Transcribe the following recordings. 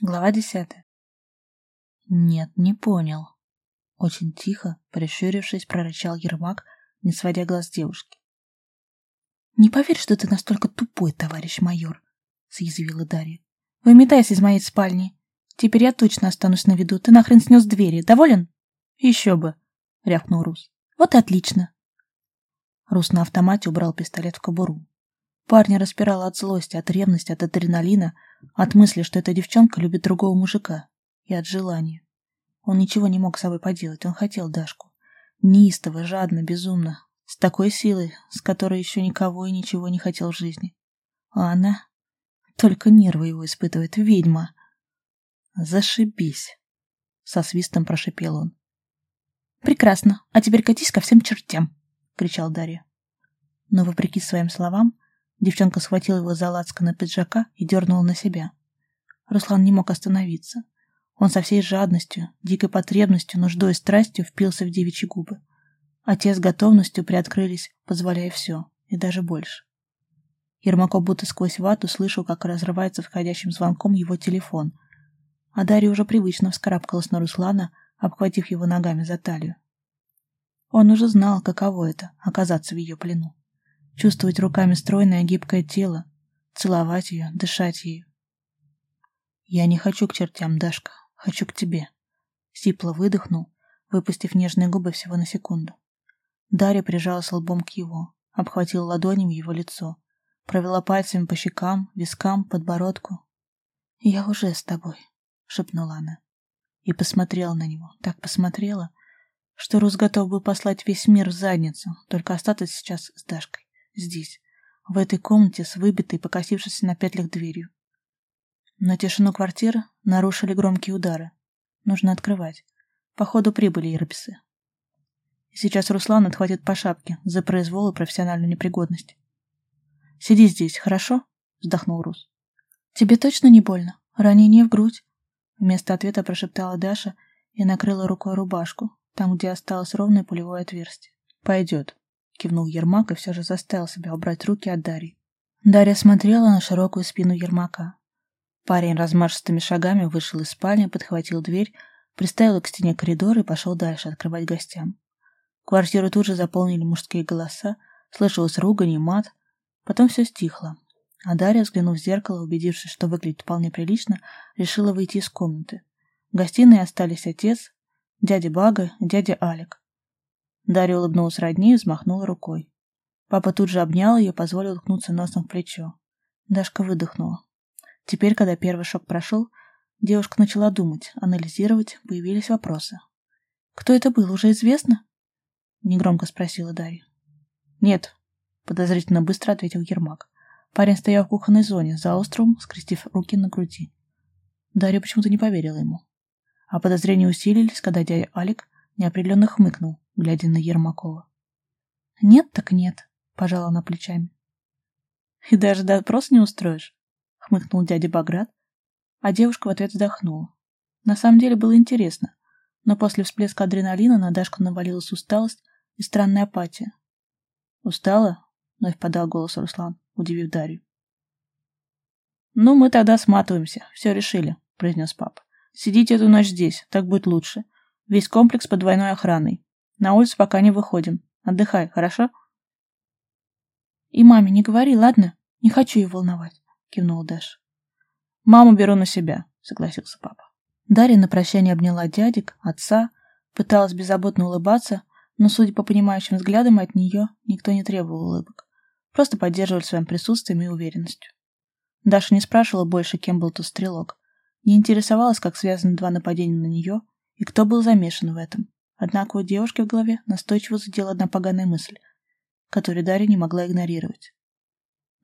Глава десятая. Нет, не понял. Очень тихо, прищурившись, прорычал Ермак, не сводя глаз девушки. «Не поверь, что ты настолько тупой, товарищ майор», — съязвила Дарья. «Выметайся из моей спальни. Теперь я точно останусь на виду. Ты нахрен снес двери. Доволен?» «Еще бы», — рявкнул Рус. «Вот и отлично». Рус на автомате убрал пистолет в кобуру. Парня распирало от злости, от ревности, от адреналина, от мысли, что эта девчонка любит другого мужика, и от желания. Он ничего не мог с собой поделать, он хотел Дашку. Неистово, жадно, безумно, с такой силой, с которой еще никого и ничего не хотел в жизни. А она только нервы его испытывает, ведьма. Зашибись, со свистом прошипел он. Прекрасно, а теперь катись ко всем чертям, кричал Дарья. Но вопреки своим словам, девчонка схватила его за лацканы пиджака и дернула на себя. Руслан не мог остановиться. Он со всей жадностью, дикой потребностью, нуждой и страстью впился в девичьи губы. А те с готовностью приоткрылись, позволяя все, и даже больше. Ермаков будто сквозь вату слышал, как разрывается входящим звонком его телефон. А Дарья уже привычно вскарабкалась на Руслана, обхватив его ногами за талию. Он уже знал, каково это — оказаться в ее плену. Чувствовать руками стройное гибкое тело, целовать ее, дышать ею. «Я не хочу к чертям, Дашка. Хочу к тебе. Сипло выдохнул, выпустив нежные губы всего на секунду. Дарья прижалась лбом к его, обхватила ладонями его лицо, провела пальцами по щекам, вискам, подбородку. «Я уже с тобой», — шепнула она. И посмотрела на него, так посмотрела, что Рус готов был послать весь мир в задницу, только остаться сейчас с Дашкой, здесь, в этой комнате с выбитой, покосившейся на петлях дверью. Но тишину квартиры нарушили громкие удары. Нужно открывать. Походу прибыли ирбисы. Сейчас Руслан отхватит по шапке за произвол и профессиональную непригодность. «Сиди здесь, хорошо?» — вздохнул Рус. «Тебе точно не больно? Ранение в грудь?» Вместо ответа прошептала Даша и накрыла рукой рубашку, там, где осталось ровное пулевое отверстие. «Пойдет», — кивнул Ермак и все же заставил себя убрать руки от Дарьи. Дарья смотрела на широкую спину Ермака. Парень размашистыми шагами вышел из спальни, подхватил дверь, приставил к стене коридора и пошел дальше открывать гостям. Квартиру тут же заполнили мужские голоса, слышалось ругань и мат. Потом все стихло. А Дарья, взглянув в зеркало, убедившись, что выглядит вполне прилично, решила выйти из комнаты. В гостиной остались отец, дядя Бага и дядя Алик. Дарья улыбнулась роднее и взмахнула рукой. Папа тут же обнял ее, позволил уткнуться носом в плечо. Дашка выдохнула. Теперь, когда первый шок прошел, девушка начала думать, анализировать, появились вопросы. «Кто это был, уже известно?» — негромко спросила Дарья. «Нет», — подозрительно быстро ответил Ермак. Парень стоял в кухонной зоне, за островом, скрестив руки на груди. Дарья почему-то не поверила ему. А подозрения усилились, когда дядя Алик неопределенно хмыкнул, глядя на Ермакова. «Нет так нет», — пожала она плечами. «И даже допрос не устроишь?» — хмыкнул дядя Баграт, а девушка в ответ вздохнула. На самом деле было интересно, но после всплеска адреналина на Дашку навалилась усталость и странная апатия. «Устала?» — вновь подал голос Руслан, удивив Дарью. «Ну, мы тогда сматываемся, все решили», — произнес папа. «Сидите эту ночь здесь, так будет лучше. Весь комплекс под двойной охраной. На улицу пока не выходим. Отдыхай, хорошо?» «И маме не говори, ладно? Не хочу ее волновать» кивнул Дэш. «Маму беру на себя», — согласился папа. Дарья на прощание обняла дядек, отца, пыталась беззаботно улыбаться, но, судя по понимающим взглядам, от нее никто не требовал улыбок. Просто поддерживали своим присутствием и уверенностью. Даша не спрашивала больше, кем был тот стрелок. Не интересовалась, как связаны два нападения на нее и кто был замешан в этом. Однако у девушки в голове настойчиво задела одна поганая мысль, которую Дарья не могла игнорировать.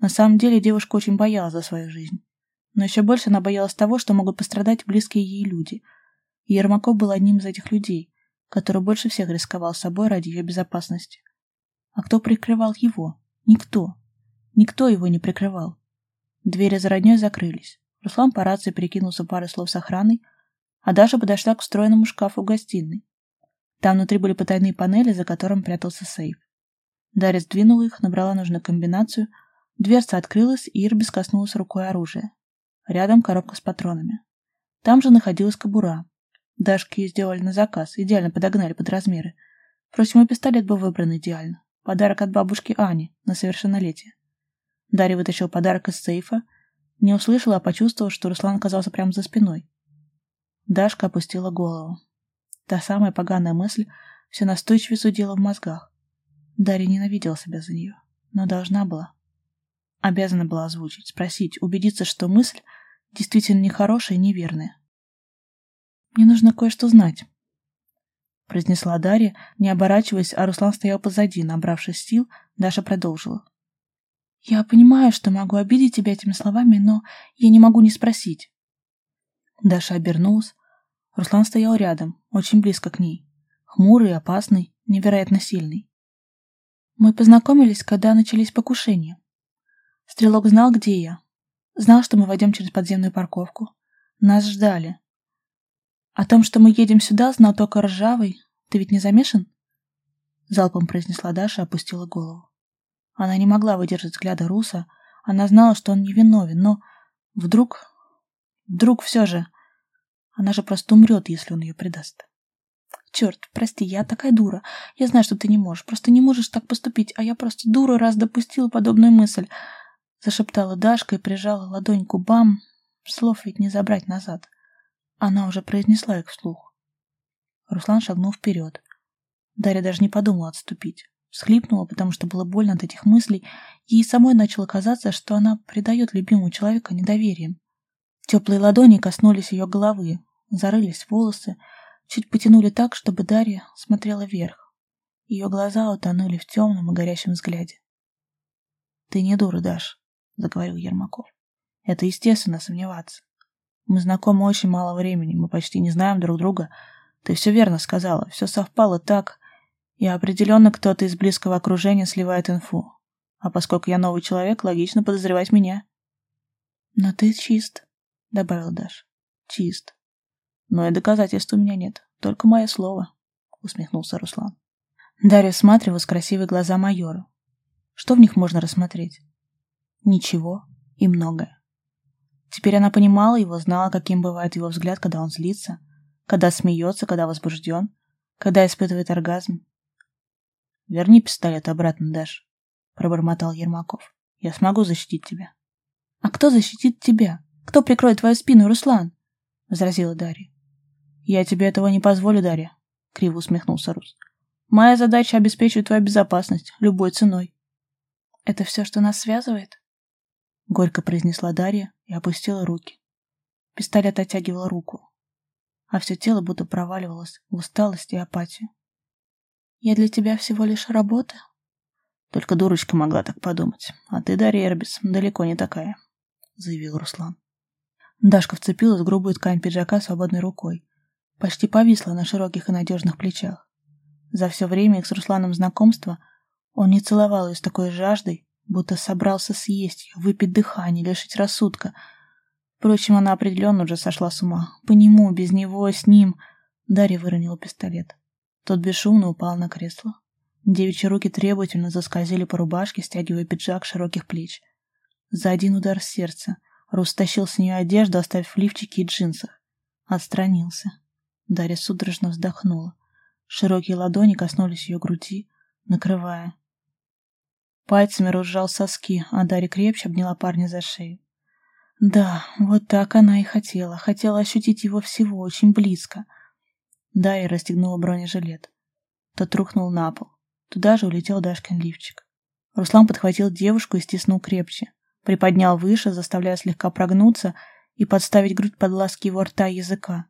На самом деле девушка очень боялась за свою жизнь. Но еще больше она боялась того, что могут пострадать близкие ей люди. И Ермаков был одним из этих людей, который больше всех рисковал собой ради ее безопасности. А кто прикрывал его? Никто. Никто его не прикрывал. Двери за родней закрылись. Руслан по рации перекинулся парой слов с охраной, а Даша подошла к встроенному шкафу в гостиной. Там внутри были потайные панели, за которым прятался сейф. Дарья сдвинула их, набрала нужную комбинацию — Дверца открылась, и Ирбис коснулась рукой оружия. Рядом коробка с патронами. Там же находилась кобура. Дашки сделали на заказ, идеально подогнали под размеры. Впрочем, и пистолет был выбран идеально. Подарок от бабушки Ани на совершеннолетие. Дарья вытащил подарок из сейфа, не услышала, а почувствовала, что Руслан оказался прямо за спиной. Дашка опустила голову. Та самая поганая мысль все настойчивее зудела в мозгах. Дарья ненавидела себя за нее, но должна была. Обязана была озвучить, спросить, убедиться, что мысль действительно нехорошая и неверная. «Мне нужно кое-что знать», — произнесла Дарья, не оборачиваясь, а Руслан стоял позади, набравшись сил, Даша продолжила. «Я понимаю, что могу обидеть тебя этими словами, но я не могу не спросить». Даша обернулась. Руслан стоял рядом, очень близко к ней. Хмурый, опасный, невероятно сильный. Мы познакомились, когда начались покушения. Стрелок знал, где я. Знал, что мы войдем через подземную парковку. Нас ждали. О том, что мы едем сюда, знал только Ржавый. Ты ведь не замешан? Залпом произнесла Даша и опустила голову. Она не могла выдержать взгляда Руса. Она знала, что он невиновен, но вдруг... Вдруг все же... Она же просто умрет, если он ее предаст. Черт, прости, я такая дура. Я знаю, что ты не можешь. Просто не можешь так поступить, а я просто дура, раз допустила подобную мысль. Зашептала Дашка и прижала ладонь к губам. Слов ведь не забрать назад. Она уже произнесла их вслух. Руслан шагнул вперед. Дарья даже не подумала отступить. Всхлипнула, потому что было больно от этих мыслей. Ей самой начало казаться, что она предает любимого человека недоверием. Теплые ладони коснулись ее головы, зарылись в волосы, чуть потянули так, чтобы Дарья смотрела вверх. Ее глаза утонули в темном и горящем взгляде. «Ты не дура, Даш», — заговорил Ермаков. «Это естественно сомневаться. Мы знакомы очень мало времени, мы почти не знаем друг друга. Ты все верно сказала, все совпало так, и определенно кто-то из близкого окружения сливает инфу. А поскольку я новый человек, логично подозревать меня». «Но ты чист», — добавил Даш. «Чист. Но и доказательств у меня нет, только мое слово, усмехнулся Руслан. Дарья всматривалась в красивые глаза майора. Что в них можно рассмотреть? Ничего и многое. Теперь она понимала его, знала, каким бывает его взгляд, когда он злится, когда смеется, когда возбужден, когда испытывает оргазм. «Верни пистолет обратно, Даш», — пробормотал Ермаков. «Я смогу защитить тебя». «А кто защитит тебя? Кто прикроет твою спину, Руслан?» — возразила Дарья. «Я тебе этого не позволю, Дарья», — криво усмехнулся Рус. «Моя задача — обеспечивать твою безопасность любой ценой». «Это все, что нас связывает?» — горько произнесла Дарья и опустила руки. Пистолет оттягивал руку, а все тело будто проваливалось в усталость и апатию. «Я для тебя всего лишь работа?» «Только дурочка могла так подумать. А ты, Дарья Эрбис, далеко не такая», — заявил Руслан. Дашка вцепилась в грубую ткань пиджака свободной рукой почти повисла на широких и надежных плечах. За все время их с Русланом знакомства он не целовал ее с такой жаждой, будто собрался съесть ее, выпить дыхание, лишить рассудка. Впрочем, она определенно уже сошла с ума. По нему, без него, с ним. Дарья выронила пистолет. Тот бесшумно упал на кресло. Девичьи руки требовательно заскользили по рубашке, стягивая пиджак широких плеч. За один удар сердца Рус тащил с нее одежду, оставив лифчики и джинсах. Отстранился. Дарья судорожно вздохнула. Широкие ладони коснулись ее груди, накрывая. Пальцами разжал соски, а Дарья крепче обняла парня за шею. Да, вот так она и хотела. Хотела ощутить его всего, очень близко. Дарья расстегнула бронежилет. Тот рухнул на пол. Туда же улетел Дашкин лифчик. Руслан подхватил девушку и стиснул крепче. Приподнял выше, заставляя слегка прогнуться и подставить грудь под ласки его рта и языка.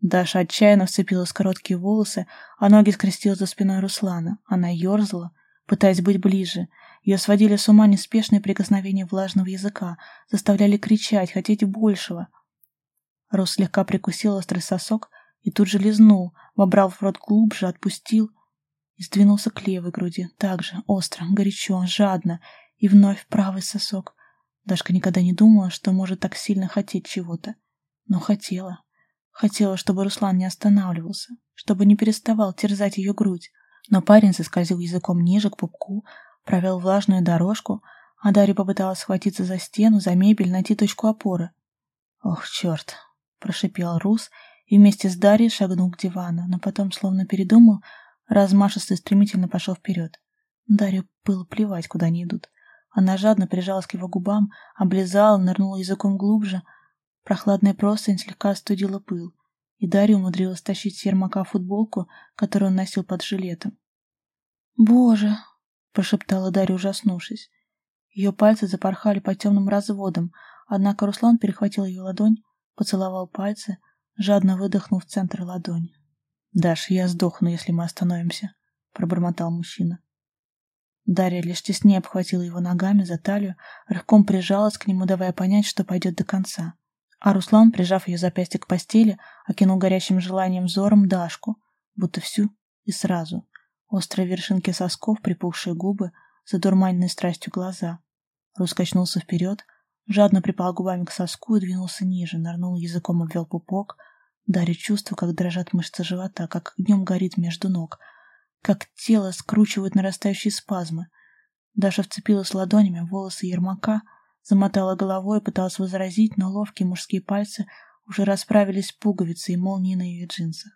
Даша отчаянно вцепилась в короткие волосы, а ноги скрестила за спиной Руслана. Она ерзала, пытаясь быть ближе. Ее сводили с ума неспешные прикосновения влажного языка, заставляли кричать, хотеть большего. Рус слегка прикусил острый сосок и тут же лизнул, вобрал в рот глубже, отпустил и сдвинулся к левой груди, так же, остро, горячо, жадно, и вновь правый сосок. Дашка никогда не думала, что может так сильно хотеть чего-то, но хотела. Хотела, чтобы Руслан не останавливался, чтобы не переставал терзать ее грудь. Но парень заскользил языком ниже к пупку, провел влажную дорожку, а Дарья попыталась схватиться за стену, за мебель, найти точку опоры. «Ох, черт!» — прошипел Рус и вместе с Дарьей шагнул к дивану, но потом, словно передумал, размашисто и стремительно пошел вперед. Дарью было плевать, куда они идут. Она жадно прижалась к его губам, облизала, нырнула языком глубже. Прохладная простынь слегка остудила пыл, и Дарья умудрилась тащить с Ермака футболку, которую он носил под жилетом. «Боже!» — прошептала Дарья, ужаснувшись. Ее пальцы запорхали по темным разводам, однако Руслан перехватил ее ладонь, поцеловал пальцы, жадно выдохнул в центр ладони. «Даш, я сдохну, если мы остановимся», — пробормотал мужчина. Дарья лишь теснее обхватила его ногами за талию, рывком прижалась к нему, давая понять, что пойдет до конца. А Руслан, прижав ее запястье к постели, окинул горящим желанием взором Дашку, будто всю и сразу. Острые вершинки сосков, припухшие губы, задурманенные страстью глаза. Рус качнулся вперед, жадно припал губами к соску и двинулся ниже, нырнул языком, обвел пупок, даря чувство, как дрожат мышцы живота, как огнем горит между ног — как тело скручивают нарастающие спазмы. Даша вцепилась ладонями в волосы Ермака, замотала головой, пыталась возразить, но ловкие мужские пальцы уже расправились пуговицы и молнии на ее джинсах.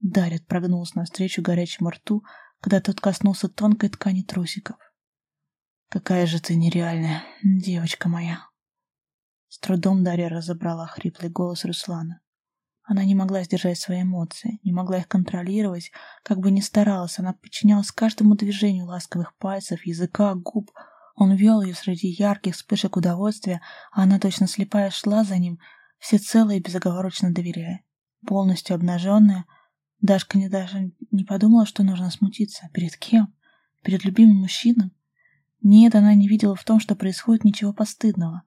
Дарит прогнулся навстречу горячему рту, когда тот коснулся тонкой ткани трусиков. «Какая же ты нереальная, девочка моя!» С трудом Дарья разобрала хриплый голос Руслана. Она не могла сдержать свои эмоции, не могла их контролировать, как бы ни старалась, она подчинялась каждому движению ласковых пальцев, языка, губ. Он вел ее среди ярких вспышек удовольствия, а она точно слепая шла за ним, всецело и безоговорочно доверяя. Полностью обнаженная, Дашка не даже не подумала, что нужно смутиться. Перед кем? Перед любимым мужчиной? Нет, она не видела в том, что происходит ничего постыдного.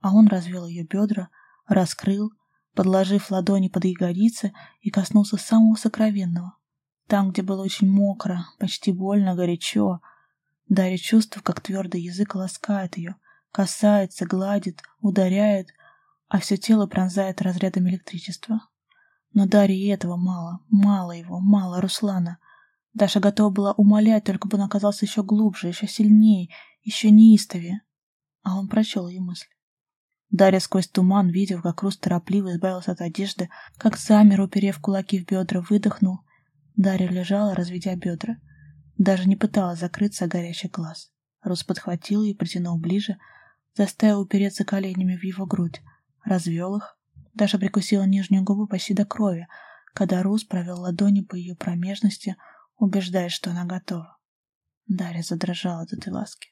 А он развел ее бедра, раскрыл, подложив ладони под ягодицы и коснулся самого сокровенного. Там, где было очень мокро, почти больно, горячо. Дарья чувствует, как твердый язык ласкает ее, касается, гладит, ударяет, а все тело пронзает разрядом электричества. Но Дарье этого мало, мало его, мало Руслана. Даша готова была умолять, только бы он оказался еще глубже, еще сильнее, еще неистовее. А он прочел ее мысль. Дарья сквозь туман, видев, как Рус торопливо избавился от одежды, как замер, уперев кулаки в бедра, выдохнул. Дарья лежала, разведя бедра. Даже не пыталась закрыться горящий глаз. Рус подхватил и притянул ближе, заставил упереться коленями в его грудь, развел их. Даша прикусила нижнюю губу почти до крови, когда Рус провел ладони по ее промежности, убеждая, что она готова. Дарья задрожала от этой ласки.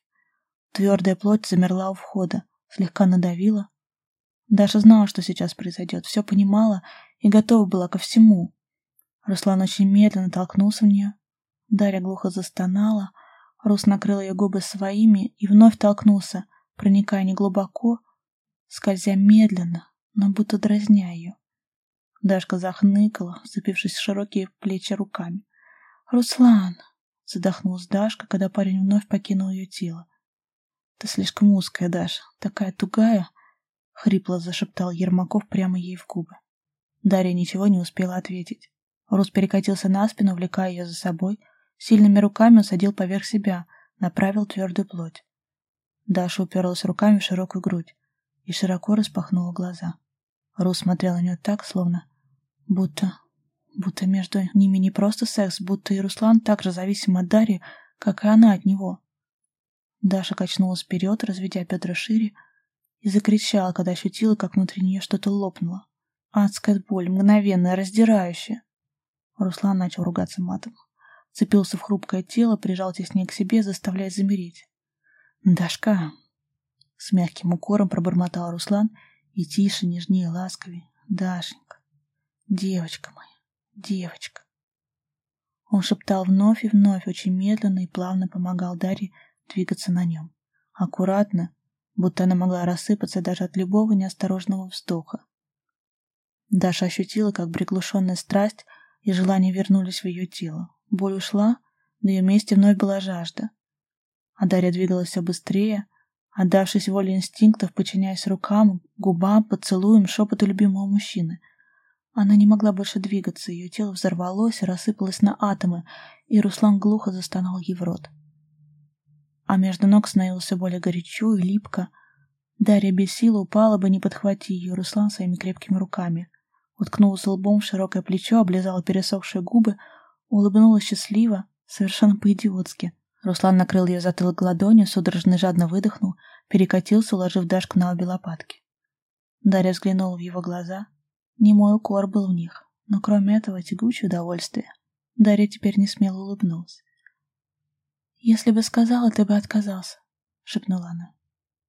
Твердая плоть замерла у входа, слегка надавила, Даша знала, что сейчас произойдет, все понимала и готова была ко всему. Руслан очень медленно толкнулся в нее. Дарья глухо застонала. Рус накрыл ее губы своими и вновь толкнулся, проникая неглубоко, скользя медленно, но будто дразня ее. Дашка захныкала, вцепившись в широкие плечи руками. «Руслан!» — задохнулась Дашка, когда парень вновь покинул ее тело. «Ты слишком узкая, Даша, такая тугая!» — хрипло зашептал Ермаков прямо ей в губы. Дарья ничего не успела ответить. Рус перекатился на спину, увлекая ее за собой, сильными руками усадил поверх себя, направил твердую плоть. Даша уперлась руками в широкую грудь и широко распахнула глаза. Рус смотрел на нее так, словно... Будто... Будто между ними не просто секс, будто и Руслан так же зависим от Дарьи, как и она от него. Даша качнулась вперед, разведя бедра шире, и закричала, когда ощутила, как внутри нее что-то лопнуло. Адская боль, мгновенная, раздирающая. Руслан начал ругаться матом. Цепился в хрупкое тело, прижал теснее к себе, заставляя замереть. «Дашка!» С мягким укором пробормотал Руслан и тише, нежнее, ласковее. «Дашенька! Девочка моя! Девочка!» Он шептал вновь и вновь, очень медленно и плавно помогал Дарье двигаться на нем. Аккуратно, будто она могла рассыпаться даже от любого неосторожного вздоха. Даша ощутила, как приглушенная страсть и желание вернулись в ее тело. Боль ушла, на ее месте вновь была жажда. А Дарья двигалась все быстрее, отдавшись воле инстинктов, подчиняясь рукам, губам, поцелуям, шепоту любимого мужчины. Она не могла больше двигаться, ее тело взорвалось и рассыпалось на атомы, и Руслан глухо застонал ей в рот а между ног становилось все более горячо и липко. Дарья без силы упала бы, не подхвати ее, Руслан своими крепкими руками. Уткнулся лбом в широкое плечо, облизала пересохшие губы, улыбнулась счастливо, совершенно по-идиотски. Руслан накрыл ее затылок ладонью, судорожно жадно выдохнул, перекатился, уложив Дашку на обе лопатки. Дарья взглянула в его глаза. Немой укор был в них, но кроме этого тягучее удовольствие. Дарья теперь не смело улыбнулась. «Если бы сказала, ты бы отказался», — шепнула она.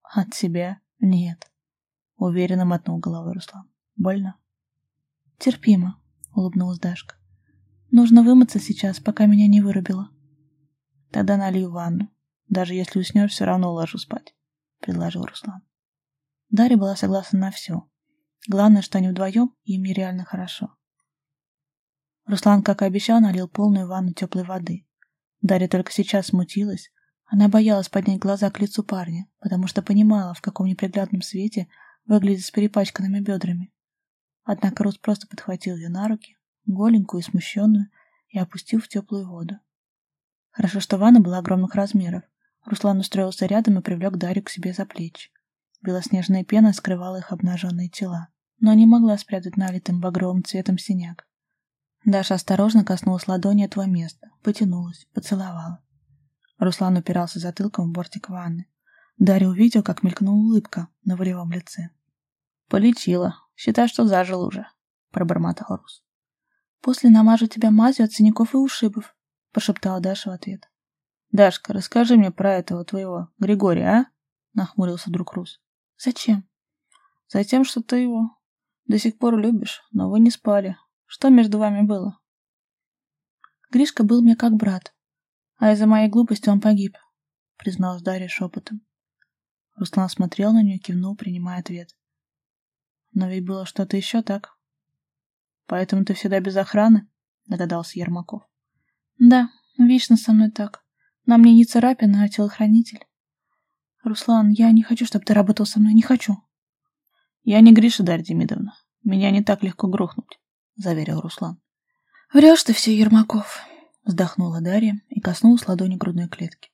«От тебя? Нет», — уверенно мотнул головой Руслан. «Больно?» «Терпимо», — улыбнулась Дашка. «Нужно вымыться сейчас, пока меня не вырубило». «Тогда налью ванну. Даже если уснешь, все равно ложу спать», — предложил Руслан. Дарья была согласна на все. Главное, что они вдвоем, и им нереально хорошо. Руслан, как и обещал, налил полную ванну теплой воды. Дарья только сейчас смутилась. Она боялась поднять глаза к лицу парня, потому что понимала, в каком неприглядном свете выглядит с перепачканными бедрами. Однако Рус просто подхватил ее на руки, голенькую и смущенную, и опустил в теплую воду. Хорошо, что ванна была огромных размеров. Руслан устроился рядом и привлек Дарью к себе за плечи. Белоснежная пена скрывала их обнаженные тела, но не могла спрятать налитым багровым цветом синяк. Даша осторожно коснулась ладони этого места, потянулась, поцеловала. Руслан упирался затылком в бортик ванны. Дарья увидел, как мелькнула улыбка на волевом лице. «Полечила. Считай, что зажил уже», — пробормотал Рус. «После намажу тебя мазью от синяков и ушибов», — прошептала Даша в ответ. «Дашка, расскажи мне про этого твоего Григория, а?» — нахмурился друг Рус. «Зачем?» «Затем, что ты его до сих пор любишь, но вы не спали. Что между вами было? Гришка был мне как брат, а из-за моей глупости он погиб, призналась Дарья шепотом. Руслан смотрел на нее, кивнул, принимая ответ. Но ведь было что-то еще так. Поэтому ты всегда без охраны? Догадался Ермаков. Да, вечно со мной так. На мне не царапина, а телохранитель. Руслан, я не хочу, чтобы ты работал со мной, не хочу. Я не Гриша, Дарья Демидовна. Меня не так легко грохнуть. — заверил Руслан. «Врешь ты все, Ермаков!» — вздохнула Дарья и коснулась ладони грудной клетки.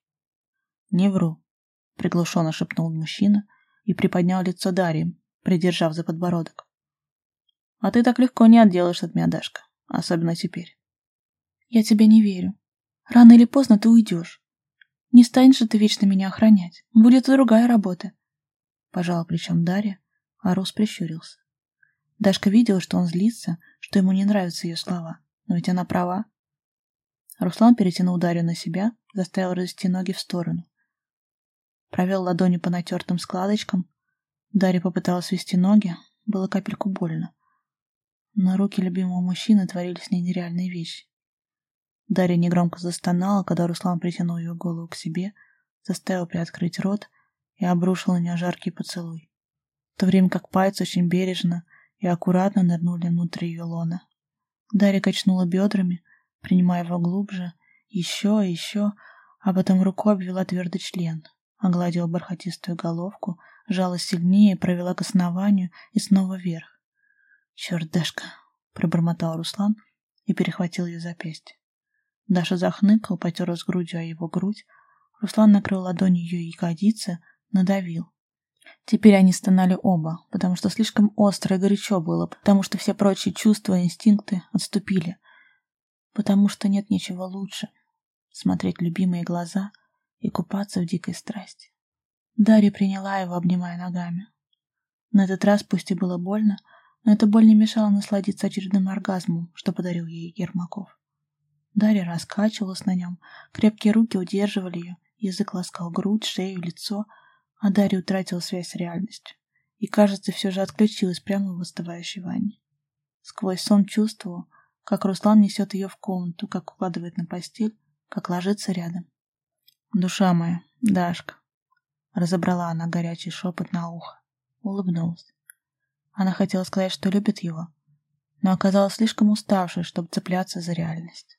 «Не вру», — приглушенно шепнул мужчина и приподнял лицо Дарьи, придержав за подбородок. «А ты так легко не отделаешься от меня, Дашка, особенно теперь». «Я тебе не верю. Рано или поздно ты уйдешь. Не станешь же ты вечно меня охранять. Будет и другая работа». Пожала плечом Дарья, а Рус прищурился. Дашка видела, что он злится, что ему не нравятся ее слова. Но ведь она права. Руслан перетянул Дарью на себя, заставил развести ноги в сторону. Провел ладонью по натертым складочкам. Дарья попыталась свести ноги. Было капельку больно. На руки любимого мужчины творились с ней нереальные вещи. Дарья негромко застонала, когда Руслан притянул ее голову к себе, заставил приоткрыть рот и обрушил на нее жаркий поцелуй. В то время как пальцы очень бережно и аккуратно нырнули внутрь ее лона. Дарья качнула бедрами, принимая его глубже, еще и еще, а потом рукой обвела твердый член, огладила бархатистую головку, жала сильнее, провела к основанию и снова вверх. «Черт, Дашка!» — пробормотал Руслан и перехватил ее запястье. Даша захныкал, потерлась грудью о его грудь. Руслан накрыл ладонью ее ягодицы, надавил. Теперь они стонали оба, потому что слишком остро и горячо было, потому что все прочие чувства и инстинкты отступили, потому что нет ничего лучше — смотреть любимые глаза и купаться в дикой страсти. Дарья приняла его, обнимая ногами. На этот раз пусть и было больно, но эта боль не мешала насладиться очередным оргазмом, что подарил ей Ермаков. Дарья раскачивалась на нем, крепкие руки удерживали ее, язык ласкал грудь, шею, лицо — а Дарья утратила связь с реальностью и, кажется, все же отключилась прямо в остывающей ванне. Сквозь сон чувствовал, как Руслан несет ее в комнату, как укладывает на постель, как ложится рядом. «Душа моя, Дашка!» Разобрала она горячий шепот на ухо. Улыбнулась. Она хотела сказать, что любит его, но оказалась слишком уставшей, чтобы цепляться за реальность.